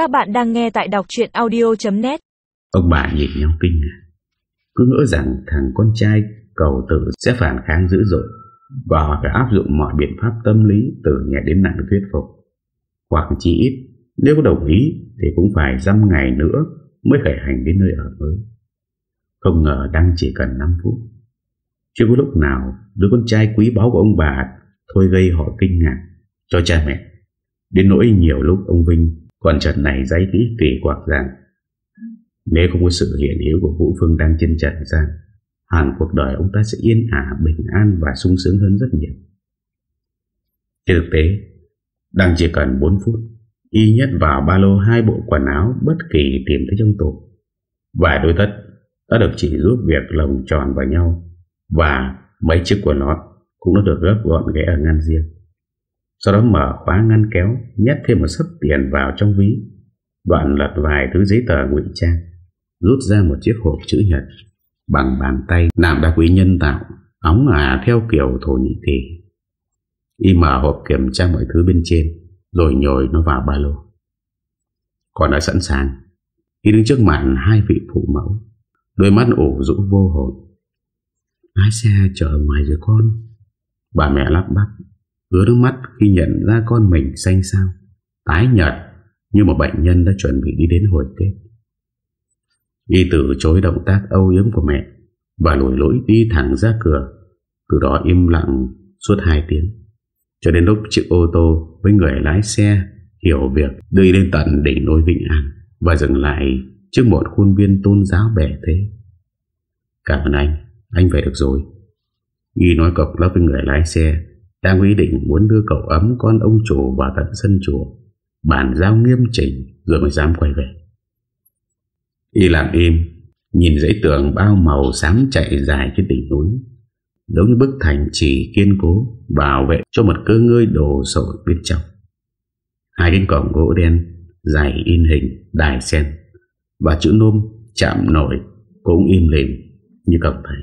Các bạn đang nghe tại đọc chuyện audio.net Ông bà nhìn nhau kinh ngạc Cứ ngỡ rằng thằng con trai cầu tử sẽ phản kháng dữ dội. Và họ phải áp dụng mọi biện pháp tâm lý từ nhẹ đến nặng thuyết phục. Hoặc chỉ ít, Nếu có đồng ý thì cũng phải dăm ngày nữa mới khởi hành đến nơi ở mới. Không ngờ đang chỉ cần 5 phút. Chưa có lúc nào đứa con trai quý báu của ông bà Thôi gây họ kinh ngạc. Cho cha mẹ, Đến nỗi nhiều lúc ông Vinh còn trận này giấy kỹ kỳ quạc rằng Nếu không có sự hiện hữu của Vũ Phương đang trên trận rằng Hẳn cuộc đời ông ta sẽ yên ả, bình an và sung sướng hơn rất nhiều. Trên thực tế Đang chỉ cần 4 phút Y nhất vào ba lô hai bộ quần áo bất kỳ tìm thấy trong tủ. Và đôi tất đã được chỉ giúp việc lồng tròn vào nhau Và mấy chiếc quần lót cũng đã được gấp gọn ghé ở ngăn riêng sau đó mở khóa ngăn kéo, Nhét thêm một sấp tiền vào trong ví. Đoạn lật vài thứ giấy tờ ngụy trang, Rút ra một chiếc hộp chữ nhật Bằng bàn tay Làm đá quý nhân tạo, Óng ả theo kiểu Thổ Nhĩ Kỳ. Y mở hộp kiểm tra mọi thứ bên trên, Rồi nhồi nó vào ba lô. Còn đã sẵn sàng. Khi đứng trước mặt hai vị phụ mẫu, Đôi mắt ủ rũ vô hồn. Lái xe chở ngoài rồi con? Bà mẹ lắp bắp. Hứa nước mắt khi nhận ra con mình xanh sao Tái nhật Như một bệnh nhân đã chuẩn bị đi đến hồi kết. Y từ chối động tác âu yếm của mẹ Và lùi lỗi đi thẳng ra cửa, Từ đó im lặng suốt 2 tiếng, Cho đến lúc chiếc ô tô với người lái xe Hiểu việc đưa đến tận đỉnh núi Vĩnh An Và dừng lại trước một khuôn viên tôn giáo bẻ thế Cảm ơn anh Anh về được rồi Y nói cọc lắp với người lái xe đang ý định muốn đưa cậu ấm con ông chủ vào tận sân chùa Bản giao nghiêm chỉnh Rồi mới dám quay về. Y làm im, Nhìn dãy tường bao màu xám chạy dài trên đỉnh núi, Giống như bức thành chỉ kiên cố, Bảo vệ cho một cơ ngơi đồ sộ bên trong. Hai cánh cổng gỗ đen Dài in hình, đài sen, Và chữ nôm chạm nổi Cũng im lìm như cổng thầy.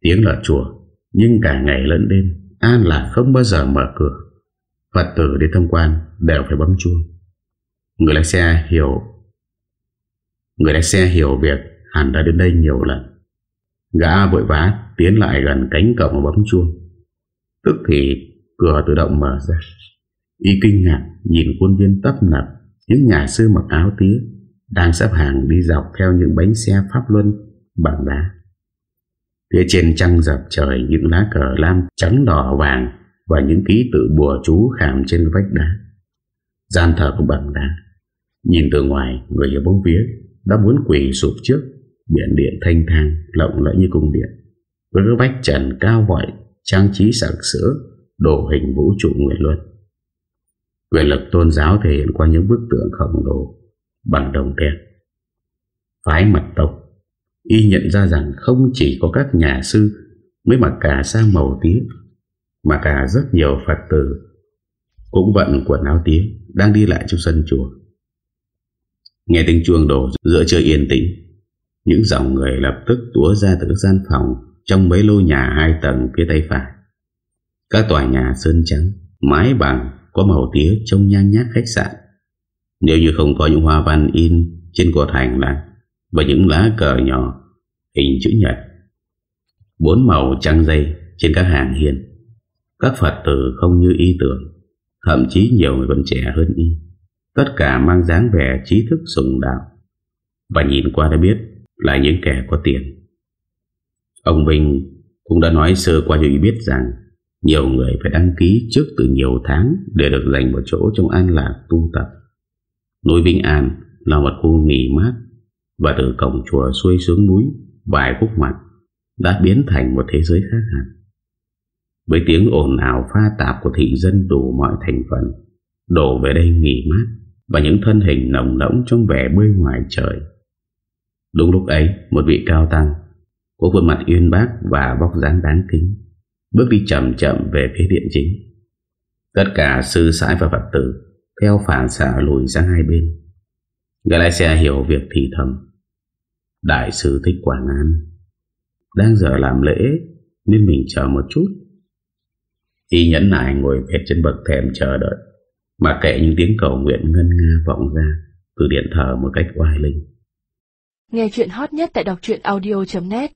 Tiếng là chùa nhưng cả ngày lẫn đêm, An là không bao giờ mở cửa. Phật tử đi thông quan Đều phải bấm chuông. Người lái xe hiểu, Người lái xe hiểu việc Hẳn đã đến đây nhiều lần. Gã vội vã tiến lại gần cánh cổng và bấm chuông. Tức thì cửa tự động mở ra. Y kinh ngạc nhìn quân viên tấp nập, Những nhà sư mặc áo tía Đang xếp hàng đi dọc theo những bánh xe pháp luân bằng đá. Phía trên trăng dập trời những lá cờ lam trắng đỏ vàng và những ký tự bùa chú khảm trên vách đá. Gian thờ của bằng đá. Nhìn từ ngoài, người ở bóng phía đã muốn quỷ sụp trước biển điện thanh thang lộng lẫy như cung điện. Với các vách trần cao vọi, trang trí sạc sữa, đồ hình vũ trụ nguyện luân. Quyền lực tôn giáo thể hiện qua những bức tượng khổng lồ bằng đồng đen. Phái mặt tộc Y nhận ra rằng không chỉ có các nhà sư mới mặc cả sang màu tía, mà cả rất nhiều Phật tử cũng vận quần áo tía đang đi lại trong sân chùa. Nghe tiếng chuông đổ giữa trời yên tĩnh, những dòng người lập tức túa ra từ gian phòng trong mấy lô nhà hai tầng phía tay phải. Các tòa nhà sơn trắng, mái bằng có màu tía trông nhan nhác khách sạn. Nếu như không có những hoa văn in trên cột hành lang và những lá cờ nhỏ hình chữ nhật. Bốn màu trăng dây trên các hàng hiền. Các Phật tử không như ý tưởng, thậm chí nhiều người còn trẻ hơn y. Tất cả mang dáng vẻ trí thức sùng đạo. Và nhìn qua đã biết là những kẻ có tiền. Ông Vinh cũng đã nói sơ qua cho y biết rằng nhiều người phải đăng ký trước từ nhiều tháng để được dành một chỗ trong an lạc tu tập. Núi Vĩnh An là một khu nghỉ mát và từ cổng chùa xuôi xuống núi vài phút mặt đã biến thành một thế giới khác hẳn. Với tiếng ồn ào pha tạp của thị dân đủ mọi thành phần, đổ về đây nghỉ mát và những thân hình nồng nỗng trong vẻ bơi ngoài trời. Đúng lúc ấy, một vị cao tăng, có khuôn mặt uyên bác và vóc dáng đáng kính, bước đi chậm chậm về phía điện chính. Tất cả sư sãi và Phật tử theo phản xạ lùi sang hai bên. galaxia hiểu việc thì thầm Đại sư Thích Quảng An. Đang giờ làm lễ, Nên mình chờ một chút. Y nhẫn nại ngồi vẹt trên bậc thềm chờ đợi, Mà kệ những tiếng cầu nguyện ngân nga vọng ra Từ điện thờ một cách oai linh. Nghe chuyện hot nhất tại đọc audio.net